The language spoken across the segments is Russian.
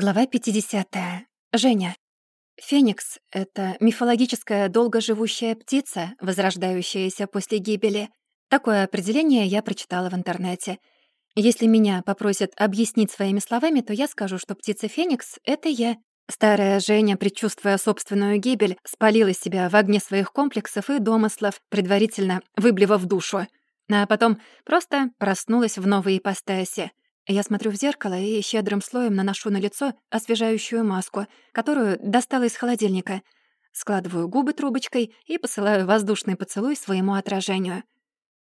Глава 50. Женя. Феникс — это мифологическая долгоживущая птица, возрождающаяся после гибели. Такое определение я прочитала в интернете. Если меня попросят объяснить своими словами, то я скажу, что птица Феникс — это я. Старая Женя, предчувствуя собственную гибель, спалила себя в огне своих комплексов и домыслов, предварительно выблевав душу. А потом просто проснулась в новой ипостаси — я смотрю в зеркало и щедрым слоем наношу на лицо освежающую маску, которую достала из холодильника. Складываю губы трубочкой и посылаю воздушный поцелуй своему отражению.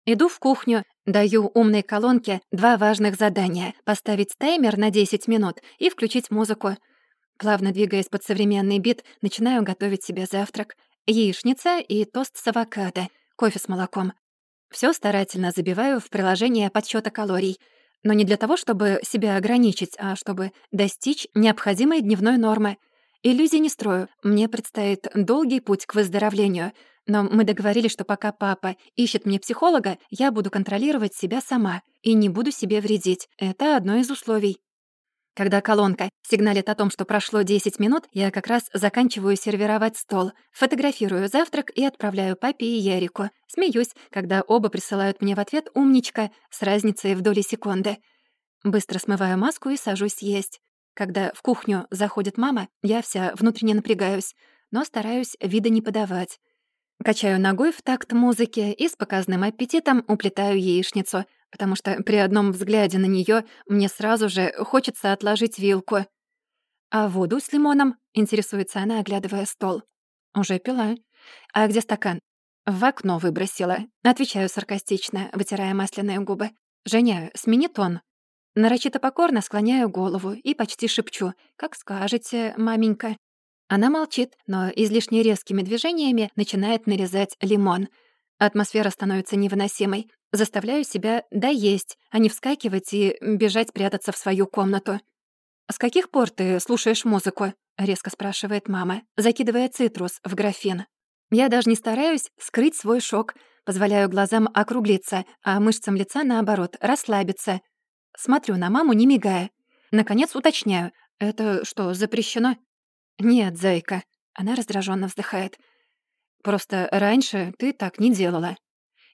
Иду в кухню, даю умной колонке два важных задания — поставить таймер на 10 минут и включить музыку. Плавно двигаясь под современный бит, начинаю готовить себе завтрак. Яичница и тост с авокадо, кофе с молоком. Все старательно забиваю в приложение подсчета калорий — но не для того, чтобы себя ограничить, а чтобы достичь необходимой дневной нормы. Иллюзий не строю, мне предстоит долгий путь к выздоровлению, но мы договорились, что пока папа ищет мне психолога, я буду контролировать себя сама и не буду себе вредить. Это одно из условий. Когда колонка сигналит о том, что прошло 10 минут, я как раз заканчиваю сервировать стол, фотографирую завтрак и отправляю папе и Ярику. Смеюсь, когда оба присылают мне в ответ «умничка» с разницей в доли секунды. Быстро смываю маску и сажусь есть. Когда в кухню заходит мама, я вся внутренне напрягаюсь, но стараюсь вида не подавать. Качаю ногой в такт музыки и с показным аппетитом уплетаю яичницу, потому что при одном взгляде на нее мне сразу же хочется отложить вилку. «А воду с лимоном?» — интересуется она, оглядывая стол. «Уже пила. А где стакан?» «В окно выбросила». Отвечаю саркастично, вытирая масляные губы. «Женя, смени тон». Нарочито покорно склоняю голову и почти шепчу. «Как скажете, маменька». Она молчит, но излишне резкими движениями начинает нарезать лимон. Атмосфера становится невыносимой. Заставляю себя доесть, а не вскакивать и бежать прятаться в свою комнату. «С каких пор ты слушаешь музыку?» — резко спрашивает мама, закидывая цитрус в графин. Я даже не стараюсь скрыть свой шок, позволяю глазам округлиться, а мышцам лица, наоборот, расслабиться. Смотрю на маму, не мигая. Наконец уточняю. «Это что, запрещено?» «Нет, зайка», — она раздраженно вздыхает. «Просто раньше ты так не делала».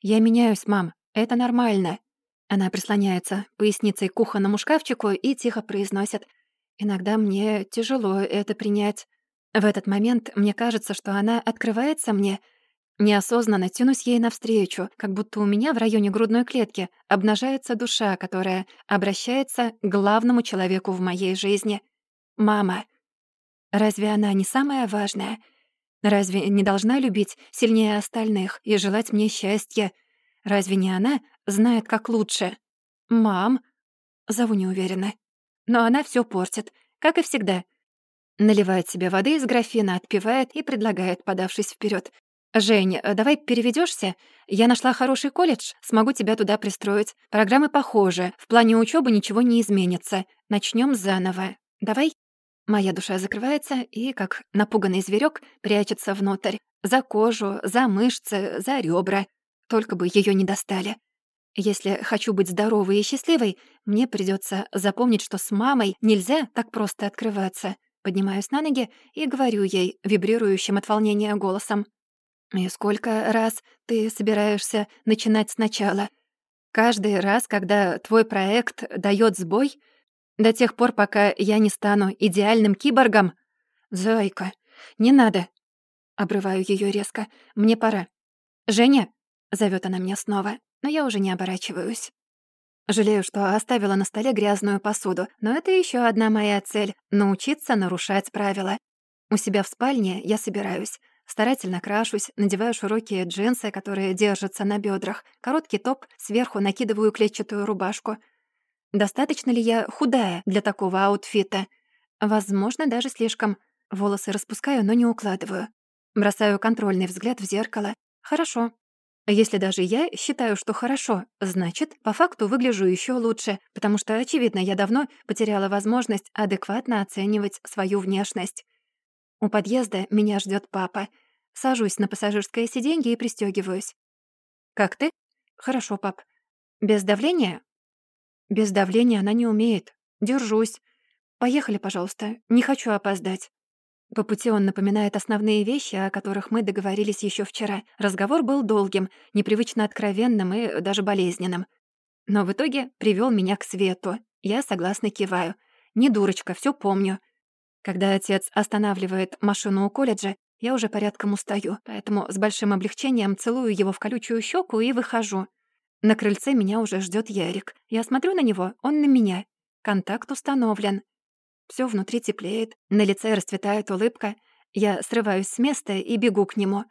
«Я меняюсь, мам, это нормально». Она прислоняется поясницей к кухонному шкафчику и тихо произносит. «Иногда мне тяжело это принять». В этот момент мне кажется, что она открывается мне. Неосознанно тянусь ей навстречу, как будто у меня в районе грудной клетки обнажается душа, которая обращается к главному человеку в моей жизни — мама. Разве она не самая важная? Разве не должна любить сильнее остальных и желать мне счастья? Разве не она знает, как лучше? Мам. Зову неуверенно. Но она все портит, как и всегда. Наливает себе воды из графина, отпивает и предлагает, подавшись вперед. «Жень, давай переведешься. Я нашла хороший колледж, смогу тебя туда пристроить. Программы похожи, в плане учебы ничего не изменится. Начнем заново. Давай?» Моя душа закрывается и, как напуганный зверек, прячется внутрь. За кожу, за мышцы, за ребра. Только бы ее не достали. Если хочу быть здоровой и счастливой, мне придется запомнить, что с мамой нельзя так просто открываться. Поднимаюсь на ноги и говорю ей, вибрирующим от волнения голосом. «И сколько раз ты собираешься начинать сначала? Каждый раз, когда твой проект дает сбой, до тех пор, пока я не стану идеальным киборгом. Зайка, не надо. Обрываю ее резко. Мне пора. Женя, зовет она меня снова, но я уже не оборачиваюсь. Жалею, что оставила на столе грязную посуду, но это еще одна моя цель — научиться нарушать правила. У себя в спальне я собираюсь. Старательно крашусь, надеваю широкие джинсы, которые держатся на бедрах, короткий топ, сверху накидываю клетчатую рубашку — Достаточно ли я худая для такого аутфита? Возможно, даже слишком. Волосы распускаю, но не укладываю. Бросаю контрольный взгляд в зеркало. Хорошо. Если даже я считаю, что хорошо, значит, по факту выгляжу еще лучше, потому что, очевидно, я давно потеряла возможность адекватно оценивать свою внешность. У подъезда меня ждет папа. Сажусь на пассажирское сиденье и пристегиваюсь. «Как ты?» «Хорошо, пап». «Без давления?» Без давления она не умеет. Держусь. «Поехали, пожалуйста. Не хочу опоздать». По пути он напоминает основные вещи, о которых мы договорились еще вчера. Разговор был долгим, непривычно откровенным и даже болезненным. Но в итоге привел меня к свету. Я согласно киваю. Не дурочка, все помню. Когда отец останавливает машину у колледжа, я уже порядком устаю, поэтому с большим облегчением целую его в колючую щеку и выхожу. На крыльце меня уже ждет Ярик. Я смотрю на него, он на меня. Контакт установлен. Все внутри теплеет, на лице расцветает улыбка. Я срываюсь с места и бегу к нему.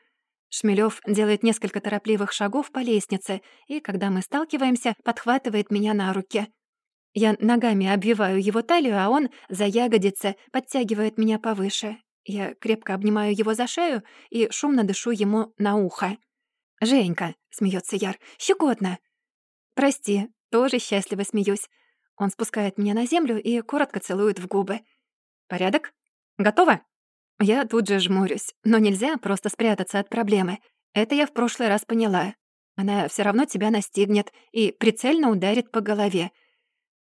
Шмелёв делает несколько торопливых шагов по лестнице, и, когда мы сталкиваемся, подхватывает меня на руки. Я ногами обвиваю его талию, а он за ягодицы подтягивает меня повыше. Я крепко обнимаю его за шею и шумно дышу ему на ухо. «Женька», — смеется Яр, — «щекотно». «Прости, тоже счастливо смеюсь. Он спускает меня на землю и коротко целует в губы. «Порядок? Готово?» Я тут же жмурюсь, но нельзя просто спрятаться от проблемы. Это я в прошлый раз поняла. Она все равно тебя настигнет и прицельно ударит по голове.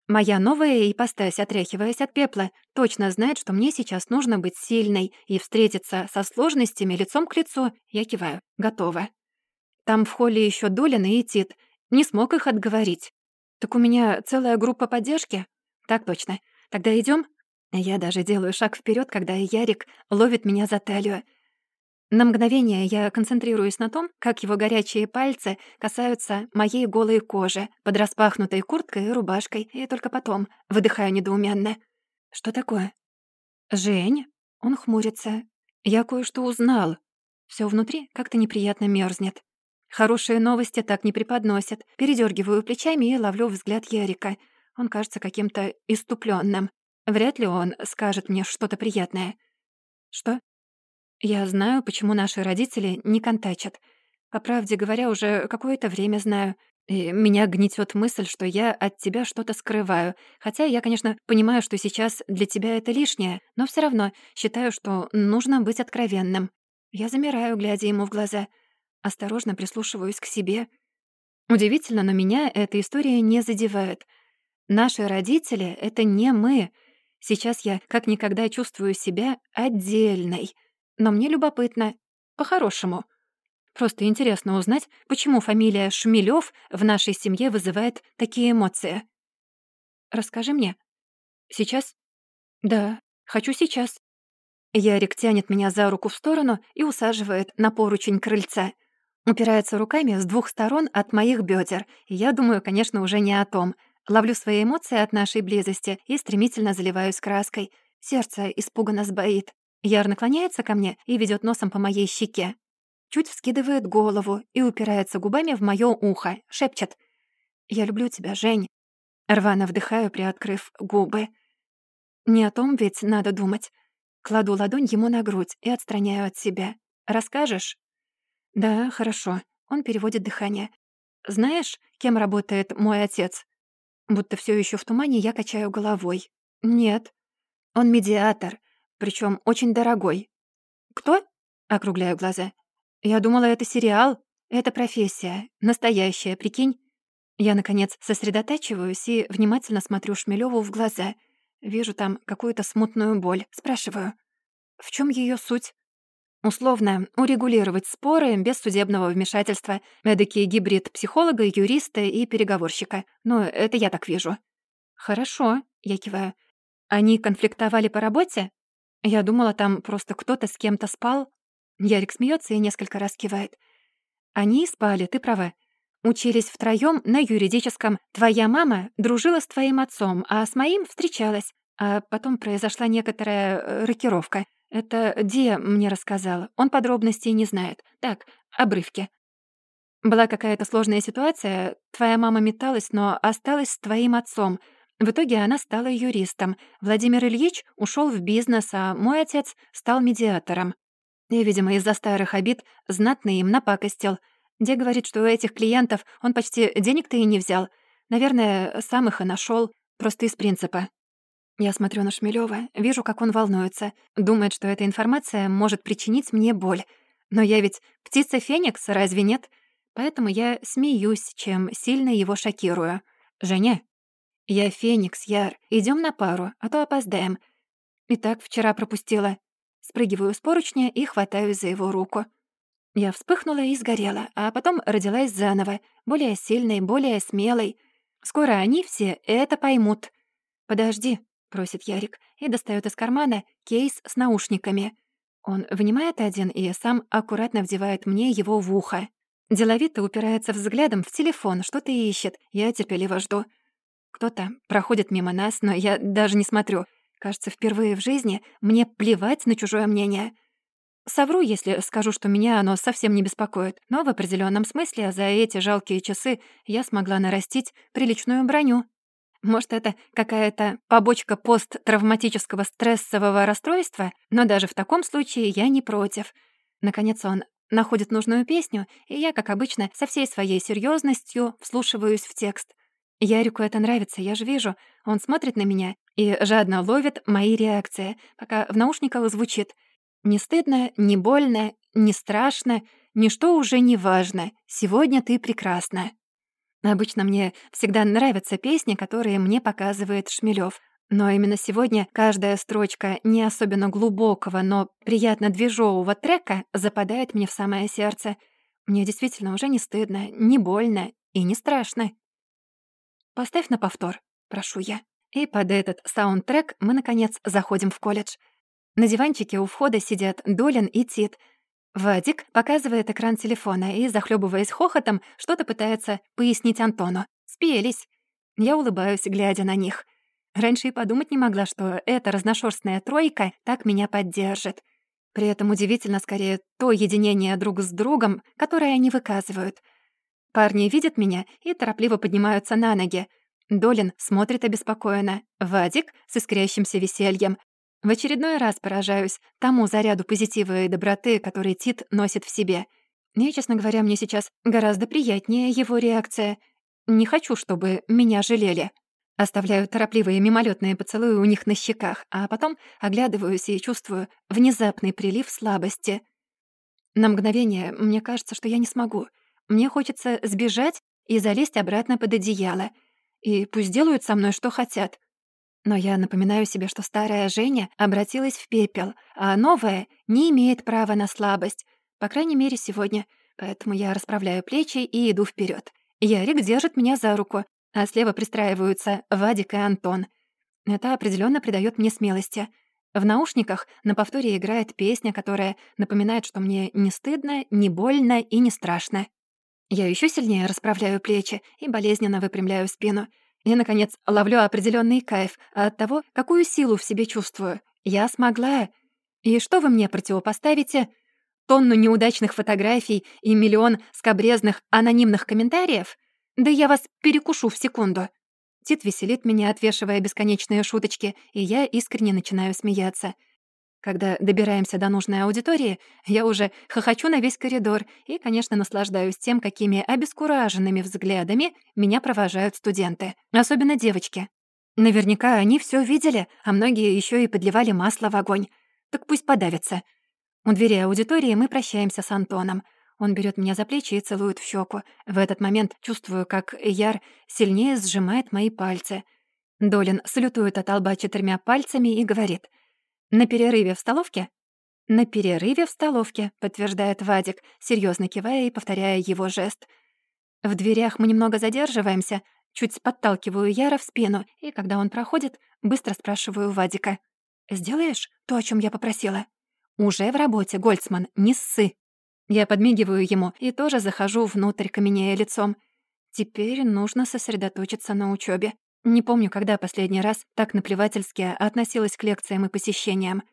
Моя новая ипостась, отряхиваясь от пепла, точно знает, что мне сейчас нужно быть сильной и встретиться со сложностями лицом к лицу. Я киваю. Готово. Там в холле еще Долин и Тит. Не смог их отговорить. «Так у меня целая группа поддержки?» «Так точно. Тогда идем. Я даже делаю шаг вперед, когда Ярик ловит меня за талию. На мгновение я концентрируюсь на том, как его горячие пальцы касаются моей голой кожи под распахнутой курткой и рубашкой, и только потом выдыхаю недоуменно. «Что такое?» «Жень?» Он хмурится. «Я кое-что узнал. Все внутри как-то неприятно мерзнет. Хорошие новости так не преподносят. Передергиваю плечами и ловлю взгляд Ярика. Он кажется каким-то иступленным. Вряд ли он скажет мне что-то приятное. Что? Я знаю, почему наши родители не контачат. По правде говоря, уже какое-то время знаю. И меня гнетет мысль, что я от тебя что-то скрываю. Хотя я, конечно, понимаю, что сейчас для тебя это лишнее, но все равно считаю, что нужно быть откровенным. Я замираю, глядя ему в глаза — Осторожно прислушиваюсь к себе. Удивительно, но меня эта история не задевает. Наши родители — это не мы. Сейчас я как никогда чувствую себя отдельной. Но мне любопытно. По-хорошему. Просто интересно узнать, почему фамилия Шмелёв в нашей семье вызывает такие эмоции. Расскажи мне. Сейчас? Да, хочу сейчас. Ярик тянет меня за руку в сторону и усаживает на поручень крыльца — Упирается руками с двух сторон от моих бедер, я думаю, конечно, уже не о том. Ловлю свои эмоции от нашей близости и стремительно заливаюсь краской. Сердце испуганно сбоит. Яр наклоняется ко мне и ведет носом по моей щеке. Чуть вскидывает голову и упирается губами в моё ухо, шепчет. «Я люблю тебя, Жень». Рвано вдыхаю, приоткрыв губы. Не о том ведь надо думать. Кладу ладонь ему на грудь и отстраняю от себя. «Расскажешь?» «Да, хорошо». Он переводит дыхание. «Знаешь, кем работает мой отец?» Будто все еще в тумане, я качаю головой. «Нет». «Он медиатор, причем очень дорогой». «Кто?» — округляю глаза. «Я думала, это сериал. Это профессия. Настоящая, прикинь?» Я, наконец, сосредотачиваюсь и внимательно смотрю Шмелёву в глаза. Вижу там какую-то смутную боль. Спрашиваю. «В чем ее суть?» Условно, урегулировать споры без судебного вмешательства. Эдакий гибрид психолога, юриста и переговорщика. Ну, это я так вижу. «Хорошо», — я киваю. «Они конфликтовали по работе?» Я думала, там просто кто-то с кем-то спал. Ярик смеется и несколько раз кивает. «Они спали, ты права. Учились втроём на юридическом. Твоя мама дружила с твоим отцом, а с моим встречалась. А потом произошла некоторая э, рокировка. Это Ди мне рассказала. Он подробностей не знает. Так, обрывки. Была какая-то сложная ситуация. Твоя мама металась, но осталась с твоим отцом. В итоге она стала юристом. Владимир Ильич ушел в бизнес, а мой отец стал медиатором. И, видимо, из-за старых обид знатно им напакостил. Ди говорит, что у этих клиентов он почти денег-то и не взял. Наверное, сам их и нашел, просто из принципа. Я смотрю на Шмелёва, вижу, как он волнуется, думает, что эта информация может причинить мне боль. Но я ведь птица Феникс, разве нет? Поэтому я смеюсь, чем сильно его шокирую. «Женя?» «Я Феникс, Яр. Идем на пару, а то опоздаем». И так вчера пропустила. Спрыгиваю с поручня и хватаюсь за его руку. Я вспыхнула и сгорела, а потом родилась заново, более сильной, более смелой. Скоро они все это поймут. «Подожди», — просит Ярик и достает из кармана кейс с наушниками. Он вынимает один и сам аккуратно вдевает мне его в ухо. Деловито упирается взглядом в телефон, что-то ищет. Я терпеливо жду. Кто-то проходит мимо нас, но я даже не смотрю. Кажется, впервые в жизни мне плевать на чужое мнение — Совру, если скажу, что меня оно совсем не беспокоит, но в определенном смысле за эти жалкие часы я смогла нарастить приличную броню. Может, это какая-то побочка посттравматического стрессового расстройства, но даже в таком случае я не против. Наконец он находит нужную песню, и я, как обычно, со всей своей серьезностью вслушиваюсь в текст. Ярику это нравится, я же вижу. Он смотрит на меня и жадно ловит мои реакции, пока в наушниках звучит — не стыдно, не больно, не страшно, ничто уже не важно. Сегодня ты прекрасна. Обычно мне всегда нравятся песни, которые мне показывает Шмелёв. Но именно сегодня каждая строчка не особенно глубокого, но приятно движового трека западает мне в самое сердце. Мне действительно уже не стыдно, не больно и не страшно. «Поставь на повтор», — прошу я. И под этот саундтрек мы, наконец, заходим в колледж — на диванчике у входа сидят Долин и Тит. Вадик показывает экран телефона и, захлебываясь хохотом, что-то пытается пояснить Антону. Спелись. Я улыбаюсь, глядя на них. Раньше и подумать не могла, что эта разношерстная тройка так меня поддержит. При этом удивительно скорее то единение друг с другом, которое они выказывают. Парни видят меня и торопливо поднимаются на ноги. Долин смотрит обеспокоенно, Вадик — с искрящимся весельем, в очередной раз поражаюсь тому заряду позитива и доброты, который Тит носит в себе. И, честно говоря, мне сейчас гораздо приятнее его реакция. Не хочу, чтобы меня жалели. Оставляю торопливые мимолетные поцелуи у них на щеках, а потом оглядываюсь и чувствую внезапный прилив слабости. На мгновение мне кажется, что я не смогу. Мне хочется сбежать и залезть обратно под одеяло. И пусть делают со мной, что хотят. Но я напоминаю себе, что старая Женя обратилась в пепел, а новая не имеет права на слабость. По крайней мере, сегодня. Поэтому я расправляю плечи и иду вперед. Ярик держит меня за руку, а слева пристраиваются Вадик и Антон. Это определенно придает мне смелости. В наушниках на повторе играет песня, которая напоминает, что мне не стыдно, не больно и не страшно. Я еще сильнее расправляю плечи и болезненно выпрямляю спину — я, наконец, ловлю определенный кайф от того, какую силу в себе чувствую. Я смогла. И что вы мне противопоставите? Тонну неудачных фотографий и миллион скобрезных анонимных комментариев? Да я вас перекушу в секунду. Тит веселит меня, отвешивая бесконечные шуточки, и я искренне начинаю смеяться. Когда добираемся до нужной аудитории, я уже хохочу на весь коридор и, конечно, наслаждаюсь тем, какими обескураженными взглядами меня провожают студенты, особенно девочки. Наверняка они все видели, а многие еще и подливали масло в огонь. Так пусть подавятся. У двери аудитории мы прощаемся с Антоном. Он берет меня за плечи и целует в щеку. В этот момент чувствую, как Яр сильнее сжимает мои пальцы. Долин салютует от лба четырьмя пальцами и говорит — «На перерыве в столовке?» «На перерыве в столовке», — подтверждает Вадик, серьезно кивая и повторяя его жест. В дверях мы немного задерживаемся, чуть подталкиваю Яра в спину, и когда он проходит, быстро спрашиваю Вадика. «Сделаешь то, о чем я попросила?» «Уже в работе, Гольцман, не ссы». Я подмигиваю ему и тоже захожу внутрь, каменея лицом. Теперь нужно сосредоточиться на учебе. Не помню, когда последний раз так наплевательски относилась к лекциям и посещениям.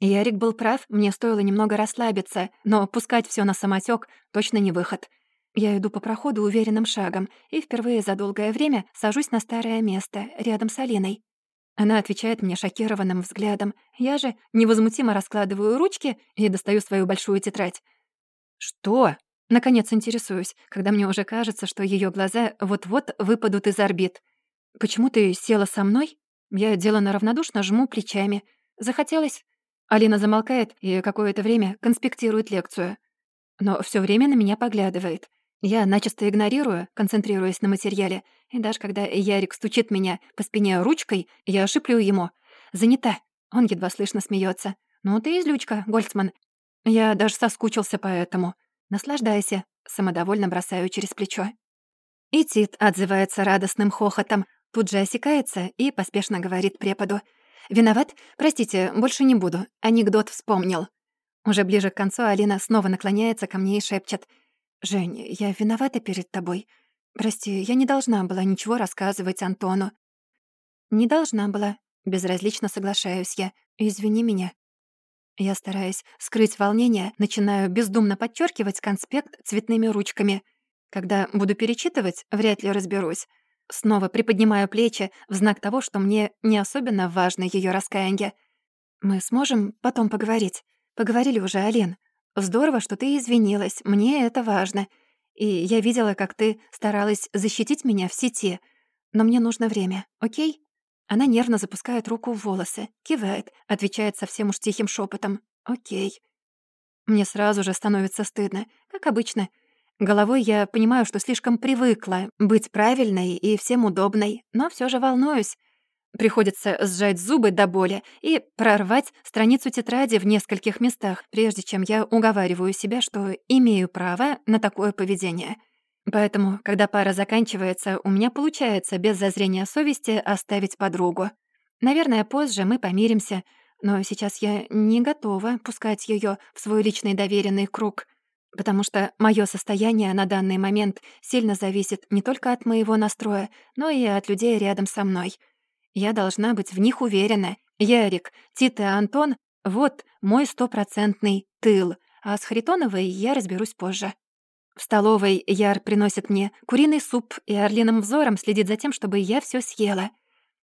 Ярик был прав, мне стоило немного расслабиться, но пускать все на самотек точно не выход. Я иду по проходу уверенным шагом и впервые за долгое время сажусь на старое место, рядом с Алиной. Она отвечает мне шокированным взглядом. Я же невозмутимо раскладываю ручки и достаю свою большую тетрадь. «Что?» Наконец интересуюсь, когда мне уже кажется, что ее глаза вот-вот выпадут из орбит — «Почему ты села со мной?» Я делано равнодушно жму плечами. Захотелось. Алина замолкает и какое-то время конспектирует лекцию. Но все время на меня поглядывает. Я начисто игнорирую, концентрируясь на материале, и даже когда Ярик стучит меня по спине ручкой, я шиплю ему. «Занята». Он едва слышно смеется. «Ну ты излючка, Гольцман. Я даже соскучился по этому. Наслаждайся», — самодовольно бросаю через плечо. И Тит отзывается радостным хохотом, тут же осекается и поспешно говорит преподу. «Виноват? Простите, больше не буду. Анекдот вспомнил». Уже ближе к концу Алина снова наклоняется ко мне и шепчет. «Жень, я виновата перед тобой. Прости, я не должна была ничего рассказывать Антону». «Не должна была», — безразлично соглашаюсь я. «Извини меня». Я, стараясь скрыть волнение, начинаю бездумно подчеркивать конспект цветными ручками. Когда буду перечитывать, вряд ли разберусь. Снова приподнимаю плечи в знак того, что мне не особенно важно ее раскаяние. «Мы сможем потом поговорить?» «Поговорили уже, Алин. Здорово, что ты извинилась. Мне это важно. И я видела, как ты старалась защитить меня в сети. Но мне нужно время, окей?» Она нервно запускает руку в волосы, кивает, отвечает совсем уж тихим шепотом. «Окей». Мне сразу же становится стыдно, как обычно. Головой я понимаю, что слишком привыкла быть правильной и всем удобной, но все же волнуюсь. Приходится сжать зубы до боли и прорвать страницу тетради в нескольких местах, прежде чем я уговариваю себя, что имею право на такое поведение. Поэтому, когда пара заканчивается, у меня получается без зазрения совести оставить подругу. Наверное, позже мы помиримся, но сейчас я не готова пускать ее в свой личный доверенный круг, потому что мое состояние на данный момент сильно зависит не только от моего настроя, но и от людей рядом со мной — я должна быть в них уверена. Ярик, Тит и Антон — вот мой стопроцентный тыл, а с Харитоновой я разберусь позже. В столовой Яр приносит мне куриный суп и орлиным взором следит за тем, чтобы я все съела.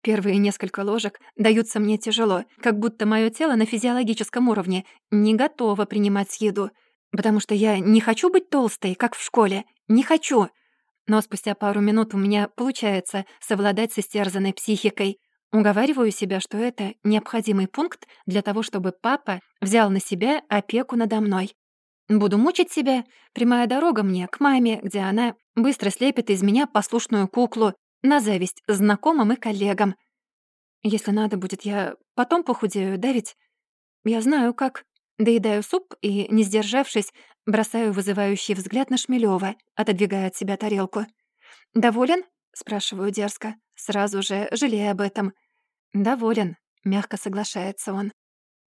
Первые несколько ложек даются мне тяжело, как будто мое тело на физиологическом уровне не готово принимать еду, потому что я не хочу быть толстой, как в школе, не хочу. Но спустя пару минут у меня получается совладать с истерзанной психикой. Уговариваю себя, что это необходимый пункт для того, чтобы папа взял на себя опеку надо мной. Буду мучить себя. Прямая дорога мне к маме, где она быстро слепит из меня послушную куклу на зависть знакомым и коллегам. Если надо будет, я потом похудею, да ведь? Я знаю, как. Доедаю суп и, не сдержавшись, бросаю вызывающий взгляд на Шмелёва, отодвигая от себя тарелку. «Доволен?» — спрашиваю дерзко, сразу же жалея об этом. «Доволен», — мягко соглашается он.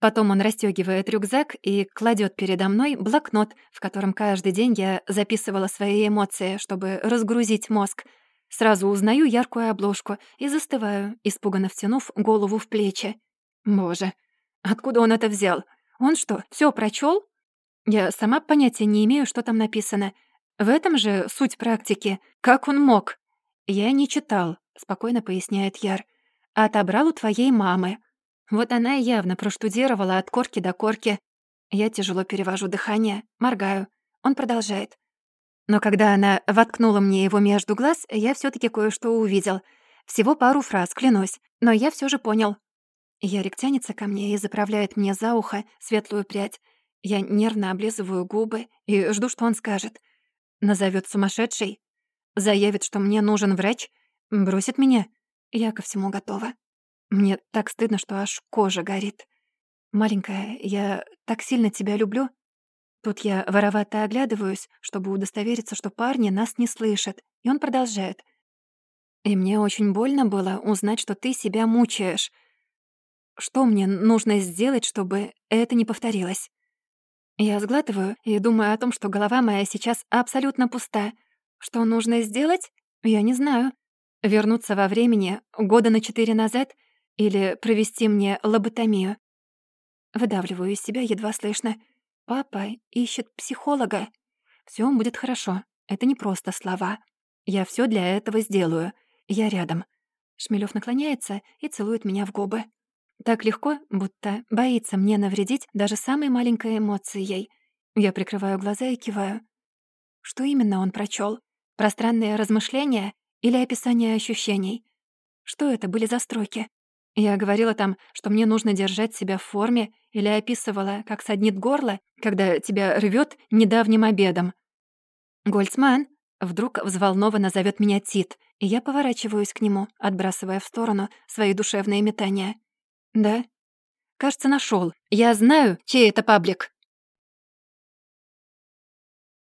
Потом он расстёгивает рюкзак и кладет передо мной блокнот, в котором каждый день я записывала свои эмоции, чтобы разгрузить мозг. Сразу узнаю яркую обложку и застываю, испуганно втянув голову в плечи. Боже, откуда он это взял? Он что, все прочел? Я сама понятия не имею, что там написано. В этом же суть практики. Как он мог? Я не читал, спокойно поясняет Яр. Отобрал у твоей мамы. Вот она явно проштудировала от корки до корки. Я тяжело перевожу дыхание, моргаю. Он продолжает. Но когда она воткнула мне его между глаз, я все таки кое-что увидел. Всего пару фраз, клянусь. Но я все же понял. Ярик тянется ко мне и заправляет мне за ухо светлую прядь. Я нервно облизываю губы и жду, что он скажет. Назовет сумасшедшей? Заявит, что мне нужен врач? Бросит меня? Я ко всему готова. Мне так стыдно, что аж кожа горит. «Маленькая, я так сильно тебя люблю». Тут я воровато оглядываюсь, чтобы удостовериться, что парни нас не слышат, и он продолжает. «И мне очень больно было узнать, что ты себя мучаешь. Что мне нужно сделать, чтобы это не повторилось? Я сглатываю и думаю о том, что голова моя сейчас абсолютно пуста. Что нужно сделать? Я не знаю. Вернуться во времени года на четыре назад или провести мне лоботомию? Выдавливаю из себя едва слышно. Папа ищет психолога. Все будет хорошо. Это не просто слова. Я все для этого сделаю. Я рядом. Шмелев наклоняется и целует меня в губы. Так легко, будто боится мне навредить даже самой маленькой эмоцией. Я прикрываю глаза и киваю. Что именно он прочел? Пространные размышления или описание ощущений? Что это были за строки? Я говорила там, что мне нужно держать себя в форме, или описывала, как саднит горло, когда тебя рвет недавним обедом. «Гольцман», Вдруг взволнованно зовет меня Тит, и я поворачиваюсь к нему, отбрасывая в сторону свои душевные метания. «Да?» «Кажется, нашел. Я знаю, чей это паблик».